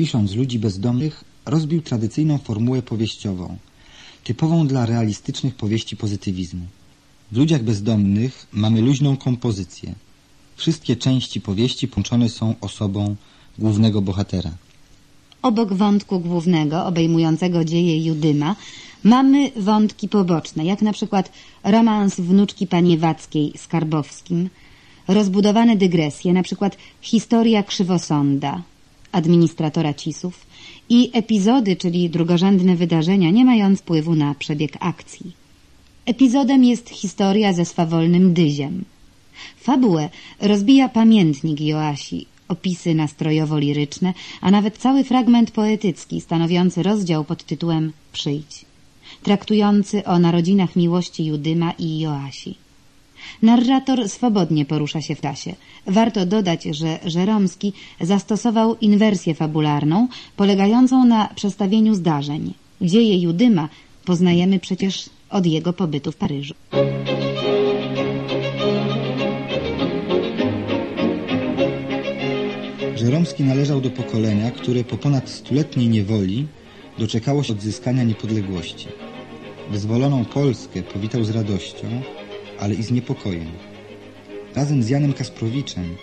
pisząc ludzi bezdomnych, rozbił tradycyjną formułę powieściową, typową dla realistycznych powieści pozytywizmu. W ludziach bezdomnych mamy luźną kompozycję. Wszystkie części powieści połączone są osobą głównego bohatera. Obok wątku głównego, obejmującego dzieje Judyma, mamy wątki poboczne, jak na przykład romans wnuczki Paniewackiej z Karbowskim, rozbudowane dygresje, na przykład historia Krzywosąda, administratora Cisów i epizody, czyli drugorzędne wydarzenia, nie mając wpływu na przebieg akcji. Epizodem jest historia ze swawolnym Dyziem. Fabułę rozbija pamiętnik Joasi, opisy nastrojowo-liryczne, a nawet cały fragment poetycki stanowiący rozdział pod tytułem Przyjdź, traktujący o narodzinach miłości Judyma i Joasi. Narrator swobodnie porusza się w czasie. Warto dodać, że Żeromski zastosował inwersję fabularną polegającą na przestawieniu zdarzeń. Dzieje Judyma poznajemy przecież od jego pobytu w Paryżu. Żeromski należał do pokolenia, które po ponad stuletniej niewoli doczekało się odzyskania niepodległości. Wyzwoloną Polskę powitał z radością, ale i z niepokojem. Razem z Janem Kasprowiczem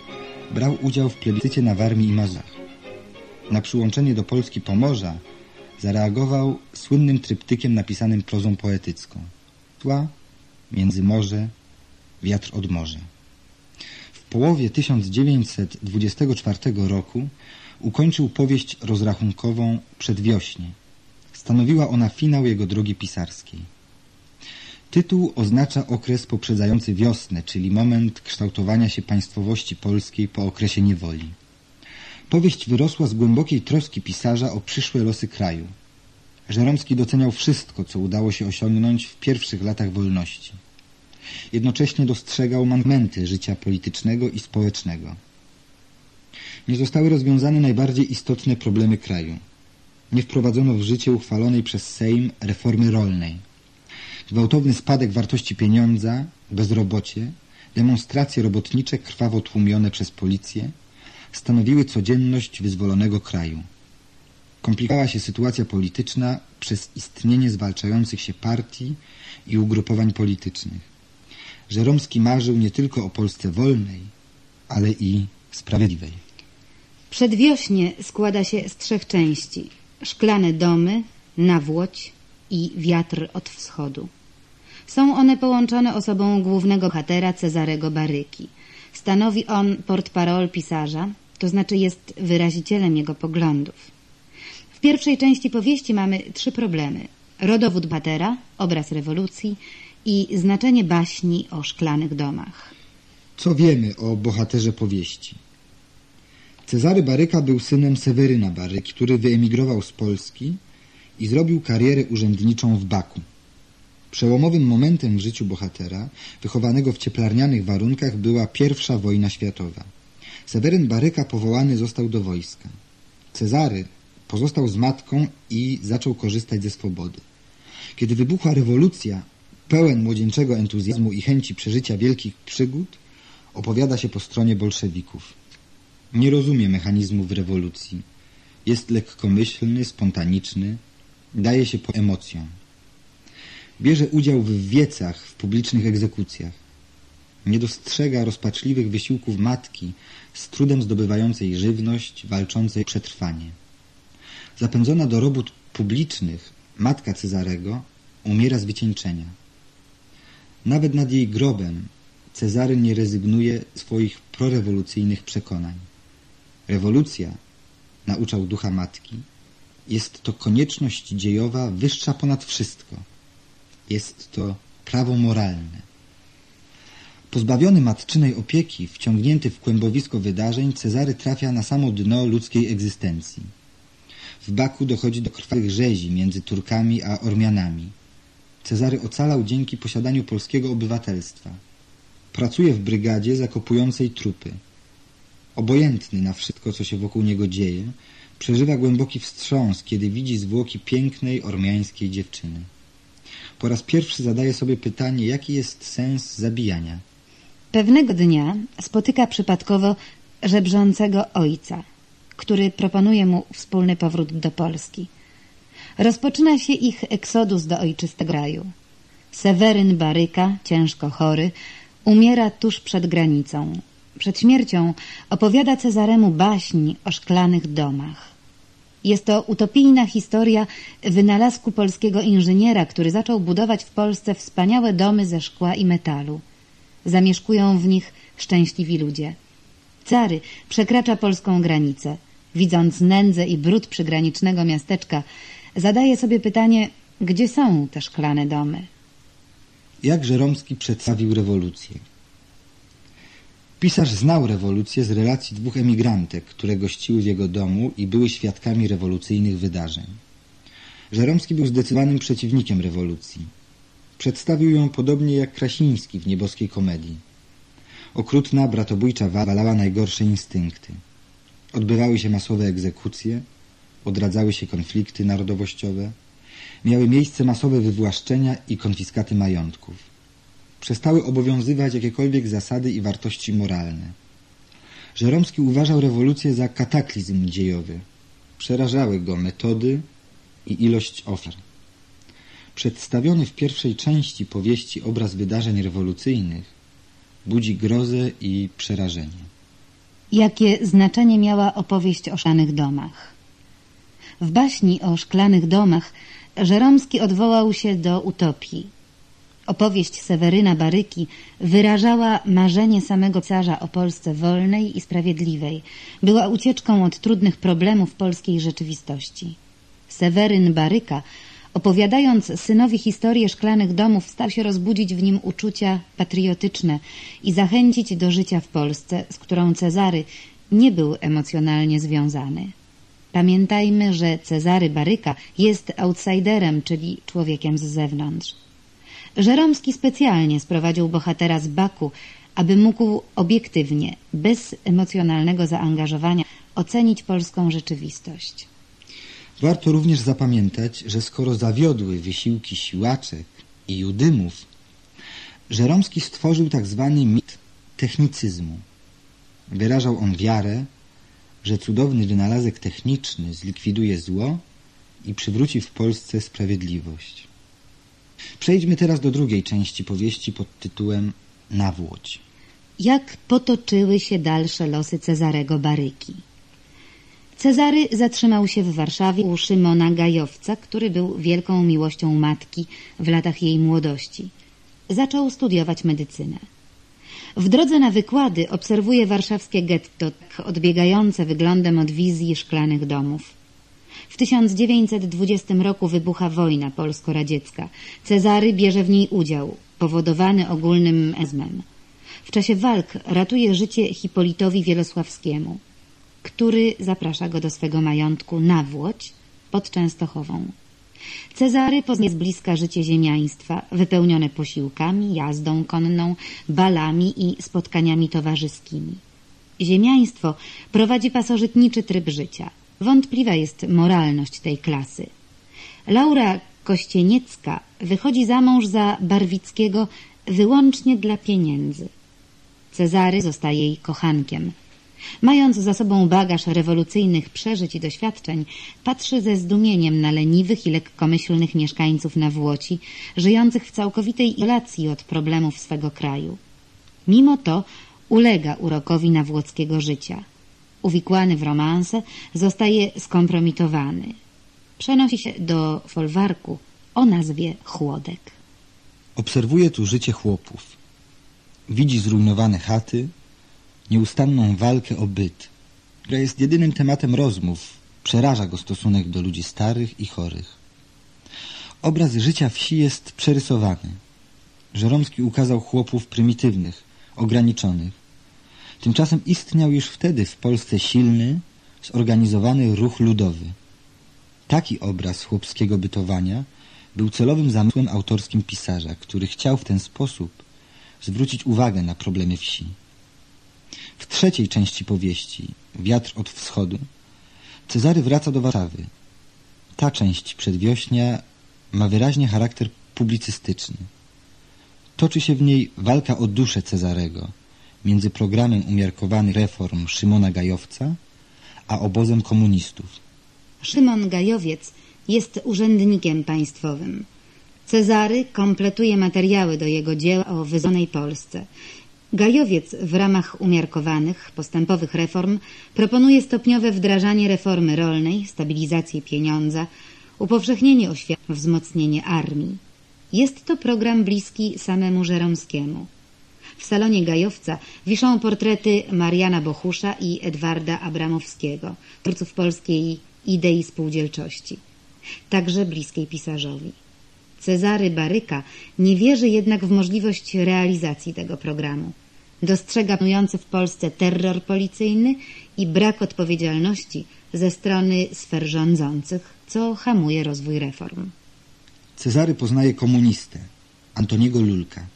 brał udział w plebiscycie na Warmii i Mazach. Na przyłączenie do Polski Pomorza zareagował słynnym tryptykiem napisanym prozą poetycką. Tła, między morze, wiatr od morza. W połowie 1924 roku ukończył powieść rozrachunkową Przedwiośnie. Stanowiła ona finał jego drogi pisarskiej. Tytuł oznacza okres poprzedzający wiosnę, czyli moment kształtowania się państwowości polskiej po okresie niewoli. Powieść wyrosła z głębokiej troski pisarza o przyszłe losy kraju. Żeromski doceniał wszystko, co udało się osiągnąć w pierwszych latach wolności. Jednocześnie dostrzegał manmenty życia politycznego i społecznego. Nie zostały rozwiązane najbardziej istotne problemy kraju. Nie wprowadzono w życie uchwalonej przez Sejm reformy rolnej. Gwałtowny spadek wartości pieniądza, bezrobocie, demonstracje robotnicze krwawo tłumione przez policję stanowiły codzienność wyzwolonego kraju. Komplikowała się sytuacja polityczna przez istnienie zwalczających się partii i ugrupowań politycznych. Żeromski marzył nie tylko o Polsce wolnej, ale i sprawiedliwej. Przedwiośnie składa się z trzech części. Szklane domy, nawłoć i wiatr od wschodu. Są one połączone osobą głównego bohatera Cezarego Baryki. Stanowi on portparol pisarza, to znaczy jest wyrazicielem jego poglądów. W pierwszej części powieści mamy trzy problemy. Rodowód bohatera, obraz rewolucji i znaczenie baśni o szklanych domach. Co wiemy o bohaterze powieści? Cezary Baryka był synem Seweryna Baryki, który wyemigrował z Polski i zrobił karierę urzędniczą w Baku. Przełomowym momentem w życiu bohatera, wychowanego w cieplarnianych warunkach, była pierwsza wojna światowa. Seweryn Baryka powołany został do wojska. Cezary pozostał z matką i zaczął korzystać ze swobody. Kiedy wybuchła rewolucja, pełen młodzieńczego entuzjazmu i chęci przeżycia wielkich przygód, opowiada się po stronie bolszewików. Nie rozumie mechanizmów rewolucji. Jest lekkomyślny, spontaniczny, daje się po emocjom. Bierze udział w wiecach, w publicznych egzekucjach. Nie dostrzega rozpaczliwych wysiłków matki, z trudem zdobywającej żywność, walczącej o przetrwanie. Zapędzona do robót publicznych, matka Cezarego umiera z wycieńczenia. Nawet nad jej grobem Cezary nie rezygnuje swoich prorewolucyjnych przekonań. Rewolucja, nauczał ducha matki, jest to konieczność dziejowa wyższa ponad wszystko. Jest to prawo moralne. Pozbawiony matczynej opieki, wciągnięty w kłębowisko wydarzeń, Cezary trafia na samo dno ludzkiej egzystencji. W Baku dochodzi do krwawych rzezi między Turkami a Ormianami. Cezary ocalał dzięki posiadaniu polskiego obywatelstwa. Pracuje w brygadzie zakopującej trupy. Obojętny na wszystko, co się wokół niego dzieje, przeżywa głęboki wstrząs, kiedy widzi zwłoki pięknej ormiańskiej dziewczyny. Po raz pierwszy zadaje sobie pytanie, jaki jest sens zabijania. Pewnego dnia spotyka przypadkowo żebrzącego ojca. który proponuje mu wspólny powrót do Polski. Rozpoczyna się ich eksodus do ojczystego kraju. Seweryn Baryka, ciężko chory, umiera tuż przed granicą. Przed śmiercią opowiada Cezaremu baśń o szklanych domach. Jest to utopijna historia wynalazku polskiego inżyniera, który zaczął budować w Polsce wspaniałe domy ze szkła i metalu. Zamieszkują w nich szczęśliwi ludzie. Cary przekracza polską granicę. Widząc nędzę i brud przygranicznego miasteczka, zadaje sobie pytanie, gdzie są te szklane domy? Jak Żeromski przedstawił rewolucję? Pisarz znał rewolucję z relacji dwóch emigrantek, które gościły w jego domu i były świadkami rewolucyjnych wydarzeń. Żeromski był zdecydowanym przeciwnikiem rewolucji. Przedstawił ją podobnie jak Krasiński w nieboskiej komedii. Okrutna, bratobójcza walała najgorsze instynkty. Odbywały się masowe egzekucje, odradzały się konflikty narodowościowe, miały miejsce masowe wywłaszczenia i konfiskaty majątków. Przestały obowiązywać jakiekolwiek zasady i wartości moralne. Żeromski uważał rewolucję za kataklizm dziejowy. Przerażały go metody i ilość ofiar. Przedstawiony w pierwszej części powieści obraz wydarzeń rewolucyjnych budzi grozę i przerażenie. Jakie znaczenie miała opowieść o szklanych domach? W baśni o szklanych domach Żeromski odwołał się do utopii. Opowieść Seweryna Baryki wyrażała marzenie samego carza o Polsce wolnej i sprawiedliwej. Była ucieczką od trudnych problemów polskiej rzeczywistości. Seweryn Baryka, opowiadając synowi historię szklanych domów, stał się rozbudzić w nim uczucia patriotyczne i zachęcić do życia w Polsce, z którą Cezary nie był emocjonalnie związany. Pamiętajmy, że Cezary Baryka jest outsiderem, czyli człowiekiem z zewnątrz. Żeromski specjalnie sprowadził bohatera z Baku, aby mógł obiektywnie, bez emocjonalnego zaangażowania, ocenić polską rzeczywistość. Warto również zapamiętać, że skoro zawiodły wysiłki siłaczek i judymów, Żeromski stworzył tak zwany mit technicyzmu. Wyrażał on wiarę, że cudowny wynalazek techniczny zlikwiduje zło i przywróci w Polsce sprawiedliwość. Przejdźmy teraz do drugiej części powieści pod tytułem Nawłodź. Jak potoczyły się dalsze losy Cezarego Baryki? Cezary zatrzymał się w Warszawie u Szymona Gajowca, który był wielką miłością matki w latach jej młodości. Zaczął studiować medycynę. W drodze na wykłady obserwuje warszawskie getto, tak odbiegające wyglądem od wizji szklanych domów. W 1920 roku wybucha wojna polsko-radziecka. Cezary bierze w niej udział, powodowany ogólnym ezmem. W czasie walk ratuje życie Hipolitowi Wielosławskiemu, który zaprasza go do swego majątku na Włodź pod Częstochową. Cezary poznaje z bliska życie ziemiaństwa, wypełnione posiłkami, jazdą konną, balami i spotkaniami towarzyskimi. Ziemiaństwo prowadzi pasożytniczy tryb życia. Wątpliwa jest moralność tej klasy. Laura Kościeniecka wychodzi za mąż za Barwickiego wyłącznie dla pieniędzy. Cezary zostaje jej kochankiem. Mając za sobą bagaż rewolucyjnych przeżyć i doświadczeń, patrzy ze zdumieniem na leniwych i lekkomyślnych mieszkańców na Włoci, żyjących w całkowitej izolacji od problemów swego kraju. Mimo to ulega urokowi nawłockiego życia. Uwikłany w romanse, zostaje skompromitowany. Przenosi się do folwarku o nazwie Chłodek. Obserwuje tu życie chłopów. Widzi zrujnowane chaty, nieustanną walkę o byt, która jest jedynym tematem rozmów, przeraża go stosunek do ludzi starych i chorych. Obraz życia wsi jest przerysowany. Żeromski ukazał chłopów prymitywnych, ograniczonych. Tymczasem istniał już wtedy w Polsce silny, zorganizowany ruch ludowy. Taki obraz chłopskiego bytowania był celowym zamysłem autorskim pisarza, który chciał w ten sposób zwrócić uwagę na problemy wsi. W trzeciej części powieści, Wiatr od wschodu, Cezary wraca do Warszawy. Ta część przedwiośnia ma wyraźnie charakter publicystyczny. Toczy się w niej walka o duszę Cezarego między programem umiarkowanych reform Szymona Gajowca a obozem komunistów. Szymon Gajowiec jest urzędnikiem państwowym. Cezary kompletuje materiały do jego dzieł o wyzwonej Polsce. Gajowiec w ramach umiarkowanych, postępowych reform proponuje stopniowe wdrażanie reformy rolnej, stabilizację pieniądza, upowszechnienie oświaty, wzmocnienie armii. Jest to program bliski samemu Żeromskiemu. W salonie Gajowca wiszą portrety Mariana Bochusza i Edwarda Abramowskiego, twórców polskiej idei spółdzielczości, także bliskiej pisarzowi. Cezary Baryka nie wierzy jednak w możliwość realizacji tego programu. Dostrzega panujący w Polsce terror policyjny i brak odpowiedzialności ze strony sfer rządzących, co hamuje rozwój reform. Cezary poznaje komunistę, Antoniego Lulka,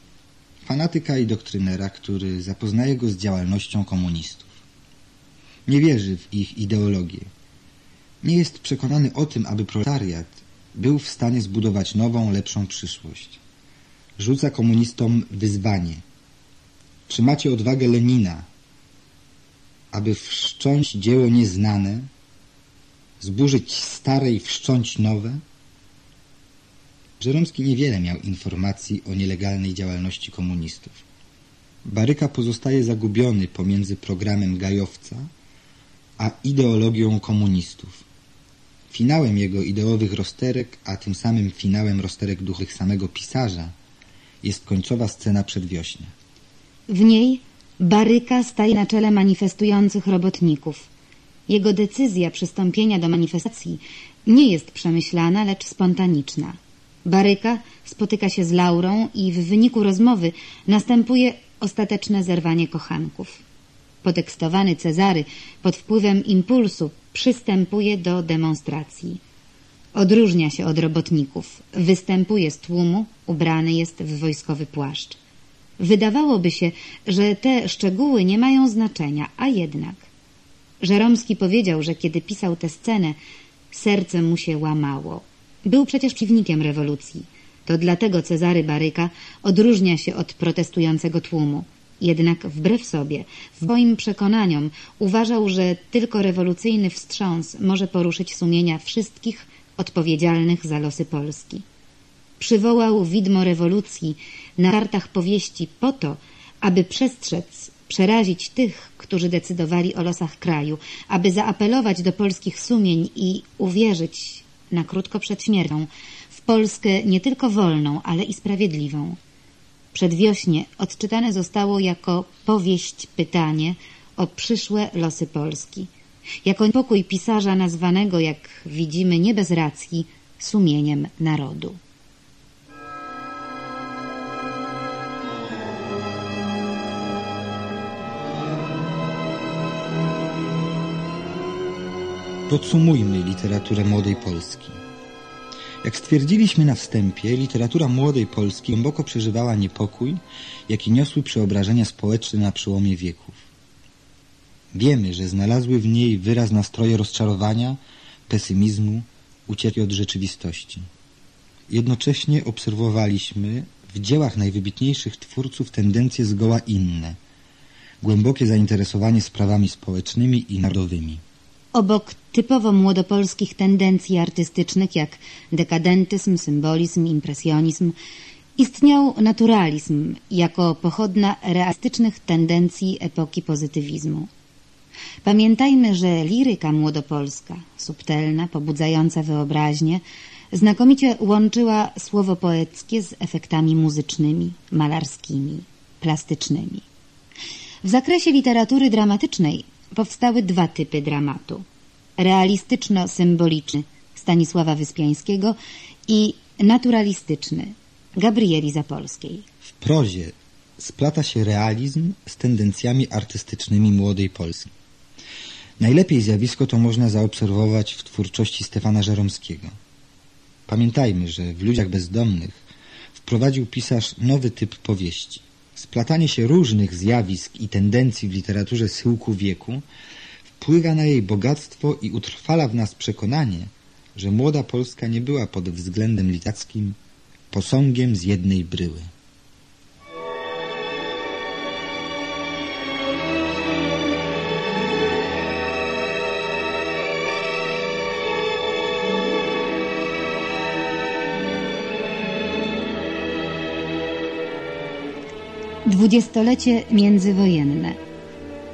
fanatyka i doktrynera, który zapoznaje go z działalnością komunistów. Nie wierzy w ich ideologię. Nie jest przekonany o tym, aby proletariat był w stanie zbudować nową, lepszą przyszłość. Rzuca komunistom wyzwanie. Czy macie odwagę Lenina, aby wszcząć dzieło nieznane, zburzyć stare i wszcząć nowe? Żeromski niewiele miał informacji o nielegalnej działalności komunistów. Baryka pozostaje zagubiony pomiędzy programem Gajowca a ideologią komunistów. Finałem jego ideowych rozterek, a tym samym finałem rozterek duchowych samego pisarza jest końcowa scena przedwiośnia. W niej Baryka staje na czele manifestujących robotników. Jego decyzja przystąpienia do manifestacji nie jest przemyślana, lecz spontaniczna. Baryka spotyka się z Laurą i w wyniku rozmowy następuje ostateczne zerwanie kochanków. Potekstowany Cezary pod wpływem impulsu przystępuje do demonstracji. Odróżnia się od robotników, występuje z tłumu, ubrany jest w wojskowy płaszcz. Wydawałoby się, że te szczegóły nie mają znaczenia, a jednak. Żeromski powiedział, że kiedy pisał tę scenę, serce mu się łamało. Był przecież przeciwnikiem rewolucji. To dlatego Cezary Baryka odróżnia się od protestującego tłumu. Jednak wbrew sobie, w moim przekonaniom, uważał, że tylko rewolucyjny wstrząs może poruszyć sumienia wszystkich odpowiedzialnych za losy Polski. Przywołał widmo rewolucji na kartach powieści po to, aby przestrzec, przerazić tych, którzy decydowali o losach kraju, aby zaapelować do polskich sumień i uwierzyć, na krótko przed śmiercią, w Polskę nie tylko wolną, ale i sprawiedliwą. Przedwiośnie odczytane zostało jako powieść pytanie o przyszłe losy Polski. Jako pokój pisarza nazwanego, jak widzimy, nie bez racji, sumieniem narodu. Podsumujmy literaturę młodej Polski. Jak stwierdziliśmy na wstępie, literatura młodej Polski głęboko przeżywała niepokój, jaki niosły przeobrażenia społeczne na przełomie wieków. Wiemy, że znalazły w niej wyraz nastroje rozczarowania, pesymizmu, ucieczki od rzeczywistości. Jednocześnie obserwowaliśmy w dziełach najwybitniejszych twórców tendencje zgoła inne. Głębokie zainteresowanie sprawami społecznymi i narodowymi. Obok typowo młodopolskich tendencji artystycznych jak dekadentyzm, symbolizm, impresjonizm, istniał naturalizm jako pochodna realistycznych tendencji epoki pozytywizmu. Pamiętajmy, że liryka młodopolska, subtelna, pobudzająca wyobraźnię, znakomicie łączyła słowo poeckie z efektami muzycznymi, malarskimi, plastycznymi. W zakresie literatury dramatycznej powstały dwa typy dramatu. Realistyczno-symboliczny Stanisława Wyspiańskiego i naturalistyczny Gabrieli Zapolskiej. W prozie splata się realizm z tendencjami artystycznymi młodej Polski. Najlepiej zjawisko to można zaobserwować w twórczości Stefana Żeromskiego. Pamiętajmy, że w Ludziach Bezdomnych wprowadził pisarz nowy typ powieści. Splatanie się różnych zjawisk i tendencji w literaturze schyłku wieku wpływa na jej bogactwo i utrwala w nas przekonanie, że młoda Polska nie była pod względem literackim posągiem z jednej bryły. Dwudziestolecie międzywojenne.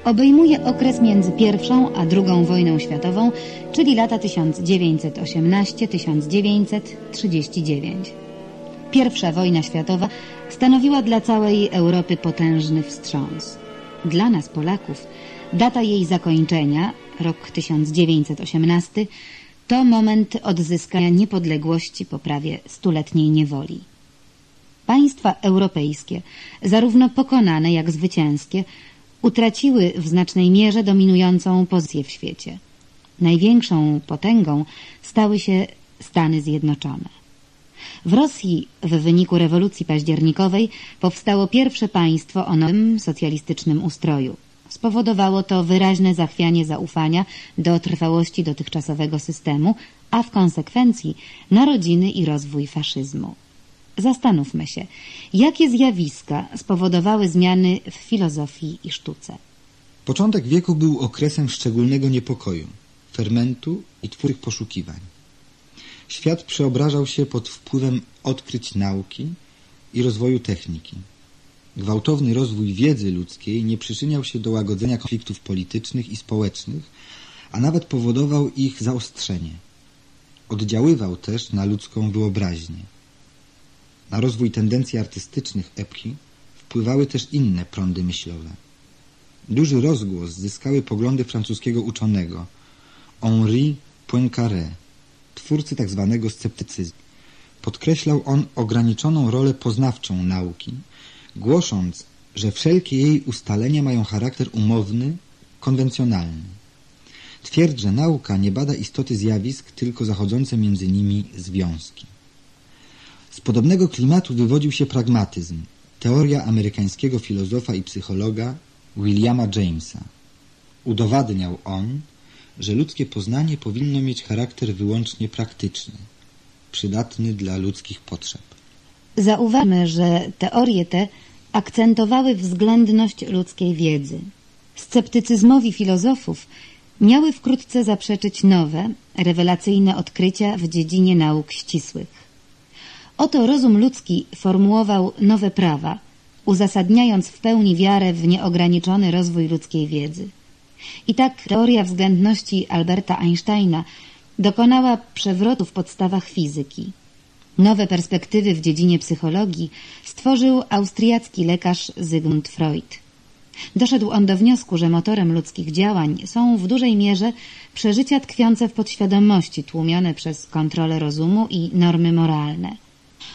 Obejmuje okres między pierwszą a drugą wojną światową, czyli lata 1918-1939. Pierwsza wojna światowa stanowiła dla całej Europy potężny wstrząs. Dla nas, Polaków, data jej zakończenia, rok 1918, to moment odzyskania niepodległości po prawie stuletniej niewoli. Państwa europejskie, zarówno pokonane jak zwycięskie, utraciły w znacznej mierze dominującą pozycję w świecie. Największą potęgą stały się Stany Zjednoczone. W Rosji w wyniku rewolucji październikowej powstało pierwsze państwo o nowym socjalistycznym ustroju. Spowodowało to wyraźne zachwianie zaufania do trwałości dotychczasowego systemu, a w konsekwencji narodziny i rozwój faszyzmu. Zastanówmy się, jakie zjawiska spowodowały zmiany w filozofii i sztuce. Początek wieku był okresem szczególnego niepokoju, fermentu i twórczych poszukiwań. Świat przeobrażał się pod wpływem odkryć nauki i rozwoju techniki. Gwałtowny rozwój wiedzy ludzkiej nie przyczyniał się do łagodzenia konfliktów politycznych i społecznych, a nawet powodował ich zaostrzenie. Oddziaływał też na ludzką wyobraźnię. Na rozwój tendencji artystycznych epoki wpływały też inne prądy myślowe. Duży rozgłos zyskały poglądy francuskiego uczonego Henri Poincaré, twórcy tzw. Tak sceptycyzmu. Podkreślał on ograniczoną rolę poznawczą nauki, głosząc, że wszelkie jej ustalenia mają charakter umowny, konwencjonalny. Twierdzi, że nauka nie bada istoty zjawisk, tylko zachodzące między nimi związki. Z podobnego klimatu wywodził się pragmatyzm, teoria amerykańskiego filozofa i psychologa Williama Jamesa. Udowadniał on, że ludzkie poznanie powinno mieć charakter wyłącznie praktyczny, przydatny dla ludzkich potrzeb. Zauważmy, że teorie te akcentowały względność ludzkiej wiedzy. Sceptycyzmowi filozofów miały wkrótce zaprzeczyć nowe, rewelacyjne odkrycia w dziedzinie nauk ścisłych. Oto rozum ludzki formułował nowe prawa, uzasadniając w pełni wiarę w nieograniczony rozwój ludzkiej wiedzy. I tak teoria względności Alberta Einsteina dokonała przewrotu w podstawach fizyki. Nowe perspektywy w dziedzinie psychologii stworzył austriacki lekarz Zygmunt Freud. Doszedł on do wniosku, że motorem ludzkich działań są w dużej mierze przeżycia tkwiące w podświadomości, tłumione przez kontrolę rozumu i normy moralne.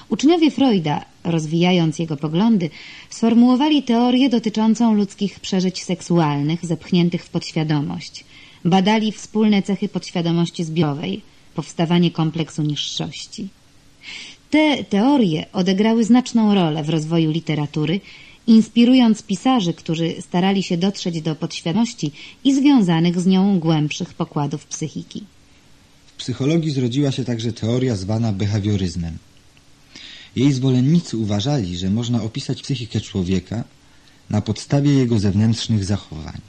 Uczniowie Freuda, rozwijając jego poglądy, sformułowali teorię dotyczącą ludzkich przeżyć seksualnych zepchniętych w podświadomość. Badali wspólne cechy podświadomości zbiorowej, powstawanie kompleksu niższości. Te teorie odegrały znaczną rolę w rozwoju literatury, inspirując pisarzy, którzy starali się dotrzeć do podświadomości i związanych z nią głębszych pokładów psychiki. W psychologii zrodziła się także teoria zwana behawioryzmem. Jej zwolennicy uważali, że można opisać psychikę człowieka na podstawie jego zewnętrznych zachowań.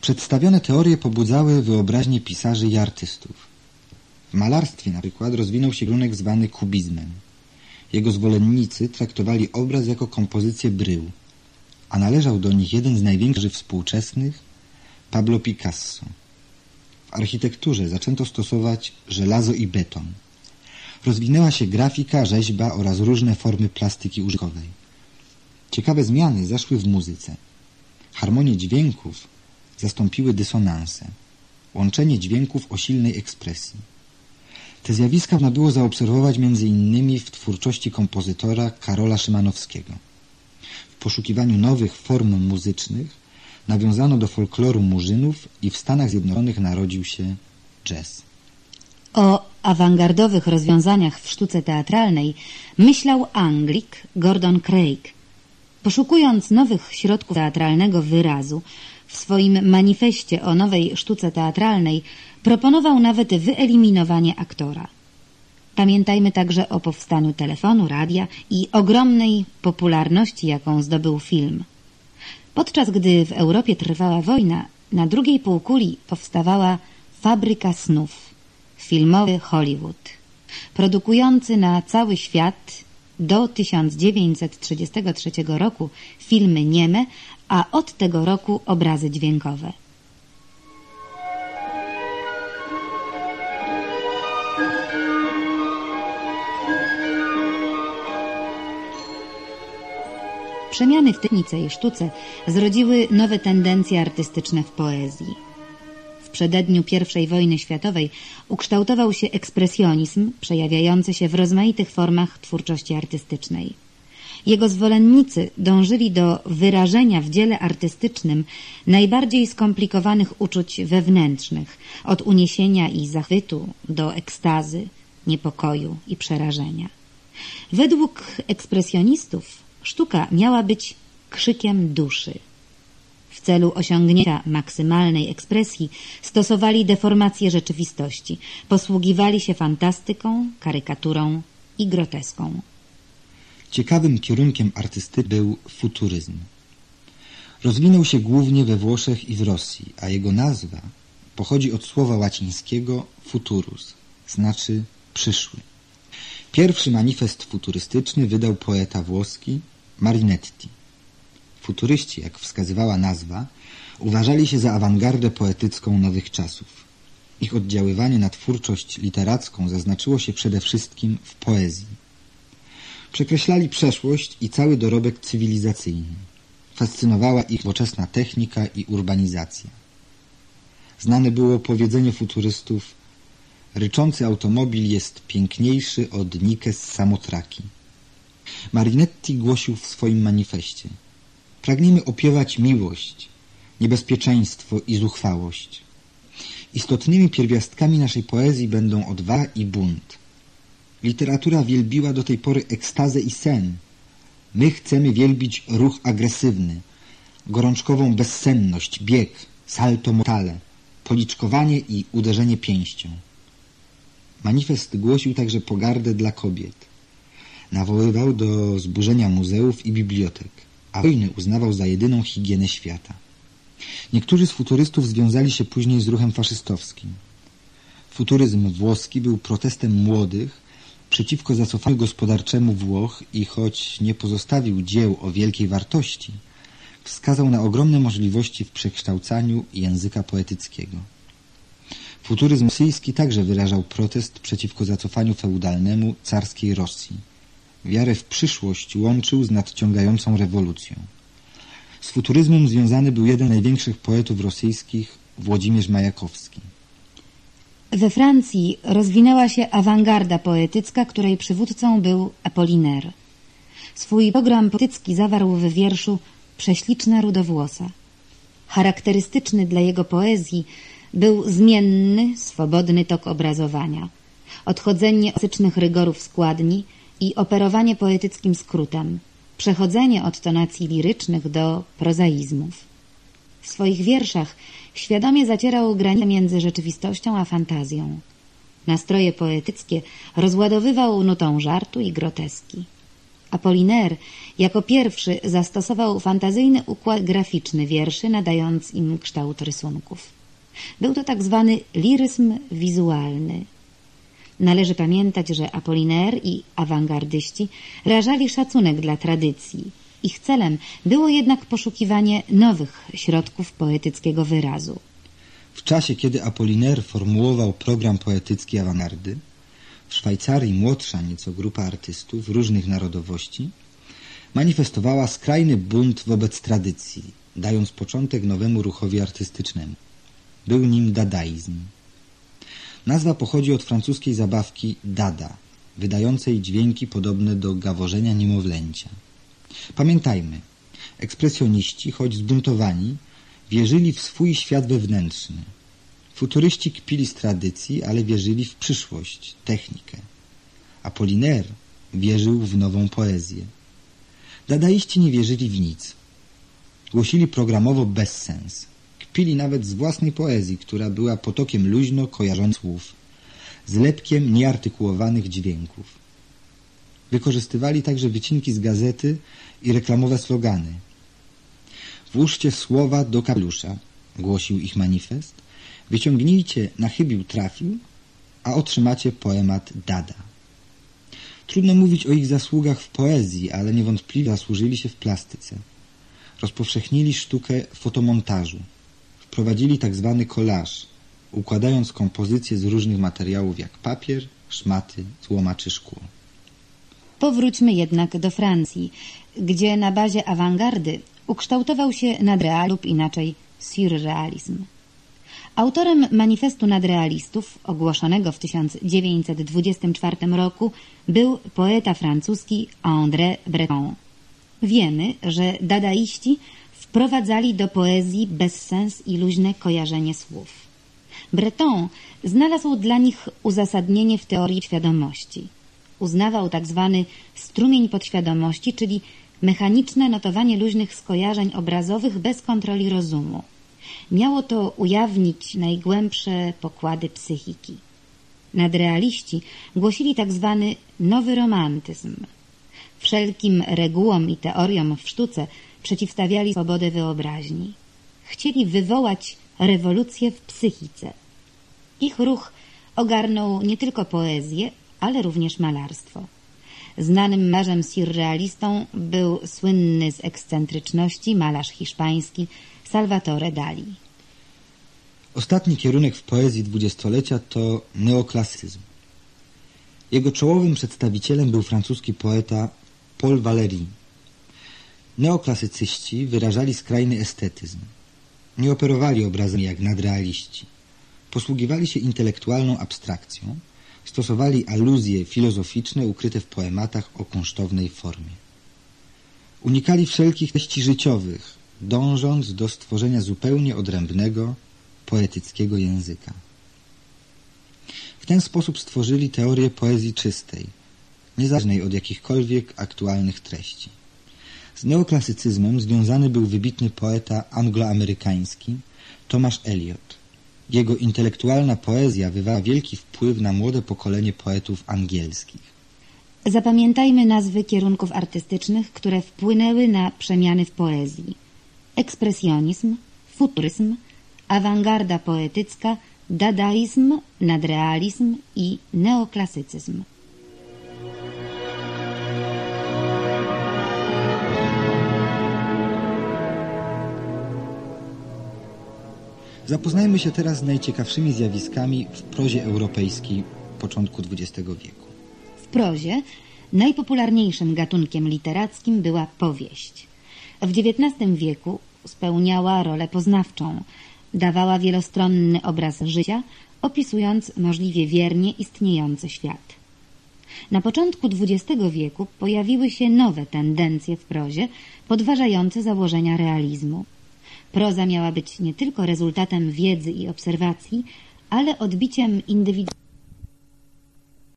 Przedstawione teorie pobudzały wyobraźnię pisarzy i artystów. W malarstwie na przykład rozwinął się kierunek zwany kubizmem. Jego zwolennicy traktowali obraz jako kompozycję brył, a należał do nich jeden z największych współczesnych, Pablo Picasso. W architekturze zaczęto stosować żelazo i beton – rozwinęła się grafika, rzeźba oraz różne formy plastyki użytkowej. Ciekawe zmiany zaszły w muzyce. Harmonie dźwięków zastąpiły dysonanse, łączenie dźwięków o silnej ekspresji. Te zjawiska można było zaobserwować innymi w twórczości kompozytora Karola Szymanowskiego. W poszukiwaniu nowych form muzycznych nawiązano do folkloru murzynów i w Stanach Zjednoczonych narodził się jazz. O awangardowych rozwiązaniach w sztuce teatralnej myślał Anglik Gordon Craig. Poszukując nowych środków teatralnego wyrazu, w swoim manifestie o nowej sztuce teatralnej proponował nawet wyeliminowanie aktora. Pamiętajmy także o powstaniu telefonu, radia i ogromnej popularności, jaką zdobył film. Podczas gdy w Europie trwała wojna, na drugiej półkuli powstawała fabryka snów filmowy Hollywood, produkujący na cały świat do 1933 roku filmy nieme, a od tego roku obrazy dźwiękowe. Przemiany w technice i sztuce zrodziły nowe tendencje artystyczne w poezji. Przededniu I wojny światowej ukształtował się ekspresjonizm przejawiający się w rozmaitych formach twórczości artystycznej. Jego zwolennicy dążyli do wyrażenia w dziele artystycznym najbardziej skomplikowanych uczuć wewnętrznych, od uniesienia i zachwytu do ekstazy, niepokoju i przerażenia. Według ekspresjonistów Sztuka miała być krzykiem duszy. Celu osiągnięcia maksymalnej ekspresji stosowali deformację rzeczywistości, posługiwali się fantastyką, karykaturą i groteską. Ciekawym kierunkiem artysty był futuryzm. Rozwinął się głównie we Włoszech i w Rosji, a jego nazwa pochodzi od słowa łacińskiego futurus, znaczy przyszły. Pierwszy manifest futurystyczny wydał poeta włoski Marinetti. Futuryści, jak wskazywała nazwa, uważali się za awangardę poetycką nowych czasów. Ich oddziaływanie na twórczość literacką zaznaczyło się przede wszystkim w poezji. Przekreślali przeszłość i cały dorobek cywilizacyjny. Fascynowała ich nowoczesna technika i urbanizacja. Znane było powiedzenie futurystów Ryczący automobil jest piękniejszy od Nikes samotraki. Marinetti głosił w swoim manifestie. Pragniemy opiewać miłość, niebezpieczeństwo i zuchwałość. Istotnymi pierwiastkami naszej poezji będą odwaga i bunt. Literatura wielbiła do tej pory ekstazę i sen. My chcemy wielbić ruch agresywny, gorączkową bezsenność, bieg, salto mortale, policzkowanie i uderzenie pięścią. Manifest głosił także pogardę dla kobiet – Nawoływał do zburzenia muzeów i bibliotek, a wojny uznawał za jedyną higienę świata. Niektórzy z futurystów związali się później z ruchem faszystowskim. Futuryzm włoski był protestem młodych przeciwko zacofaniu gospodarczemu Włoch i choć nie pozostawił dzieł o wielkiej wartości, wskazał na ogromne możliwości w przekształcaniu języka poetyckiego. Futuryzm rosyjski także wyrażał protest przeciwko zacofaniu feudalnemu carskiej Rosji wiarę w przyszłość łączył z nadciągającą rewolucją. Z futuryzmem związany był jeden z największych poetów rosyjskich, Włodzimierz Majakowski. We Francji rozwinęła się awangarda poetycka, której przywódcą był Apollinaire. Swój program poetycki zawarł w wierszu Prześliczna rudowłosa. Charakterystyczny dla jego poezji był zmienny, swobodny tok obrazowania, odchodzenie klasycznych rygorów składni, i operowanie poetyckim skrótem, przechodzenie od tonacji lirycznych do prozaizmów. W swoich wierszach świadomie zacierał granicę między rzeczywistością a fantazją. Nastroje poetyckie rozładowywał nutą żartu i groteski. Apollinaire jako pierwszy zastosował fantazyjny układ graficzny wierszy, nadając im kształt rysunków. Był to tak zwany liryzm wizualny, Należy pamiętać, że Apollinaire i awangardyści rażali szacunek dla tradycji. Ich celem było jednak poszukiwanie nowych środków poetyckiego wyrazu. W czasie, kiedy Apollinaire formułował program poetycki awangardy, w Szwajcarii młodsza nieco grupa artystów różnych narodowości manifestowała skrajny bunt wobec tradycji, dając początek nowemu ruchowi artystycznemu. Był nim dadaizm. Nazwa pochodzi od francuskiej zabawki dada, wydającej dźwięki podobne do gaworzenia niemowlęcia. Pamiętajmy, ekspresjoniści, choć zbuntowani, wierzyli w swój świat wewnętrzny. Futuryści kpili z tradycji, ale wierzyli w przyszłość, technikę. Apollinaire wierzył w nową poezję. Dadaiści nie wierzyli w nic. Głosili programowo bezsens. Kpili nawet z własnej poezji, która była potokiem luźno kojarzących słów, zlepkiem nieartykułowanych dźwięków. Wykorzystywali także wycinki z gazety i reklamowe slogany. Włóżcie słowa do kapelusza, głosił ich manifest. Wyciągnijcie na chybił trafił, a otrzymacie poemat Dada. Trudno mówić o ich zasługach w poezji, ale niewątpliwie zasłużyli się w plastyce. Rozpowszechnili sztukę fotomontażu. Wprowadzili tak zwany kolaż, układając kompozycje z różnych materiałów jak papier, szmaty, złoma czy szkło. Powróćmy jednak do Francji, gdzie na bazie awangardy ukształtował się nadreal lub inaczej surrealizm. Autorem manifestu nadrealistów, ogłoszonego w 1924 roku, był poeta francuski André Breton. Wiemy, że dadaiści wprowadzali do poezji bezsens i luźne kojarzenie słów. Breton znalazł dla nich uzasadnienie w teorii świadomości. Uznawał tak zwany strumień podświadomości, czyli mechaniczne notowanie luźnych skojarzeń obrazowych bez kontroli rozumu. Miało to ujawnić najgłębsze pokłady psychiki. Nadrealiści głosili tak zwany nowy romantyzm. Wszelkim regułom i teoriom w sztuce przeciwstawiali swobodę wyobraźni. Chcieli wywołać rewolucję w psychice. Ich ruch ogarnął nie tylko poezję, ale również malarstwo. Znanym malarzem surrealistą był słynny z ekscentryczności malarz hiszpański Salvatore Dali. Ostatni kierunek w poezji dwudziestolecia to neoklasycyzm. Jego czołowym przedstawicielem był francuski poeta Paul Valéry. Neoklasycyści wyrażali skrajny estetyzm. Nie operowali obrazem jak nadrealiści. Posługiwali się intelektualną abstrakcją, stosowali aluzje filozoficzne ukryte w poematach o kunsztownej formie. Unikali wszelkich treści życiowych, dążąc do stworzenia zupełnie odrębnego, poetyckiego języka. W ten sposób stworzyli teorię poezji czystej, niezależnej od jakichkolwiek aktualnych treści. Z neoklasycyzmem związany był wybitny poeta angloamerykański Thomas Eliot. Jego intelektualna poezja wywarła wielki wpływ na młode pokolenie poetów angielskich. Zapamiętajmy nazwy kierunków artystycznych, które wpłynęły na przemiany w poezji. Ekspresjonizm, futuryzm, awangarda poetycka, dadaizm, nadrealizm i neoklasycyzm. Zapoznajmy się teraz z najciekawszymi zjawiskami w prozie europejskiej początku XX wieku. W prozie najpopularniejszym gatunkiem literackim była powieść. W XIX wieku spełniała rolę poznawczą. Dawała wielostronny obraz życia, opisując możliwie wiernie istniejący świat. Na początku XX wieku pojawiły się nowe tendencje w prozie, podważające założenia realizmu. Proza miała być nie tylko rezultatem wiedzy i obserwacji, ale odbiciem indywidualności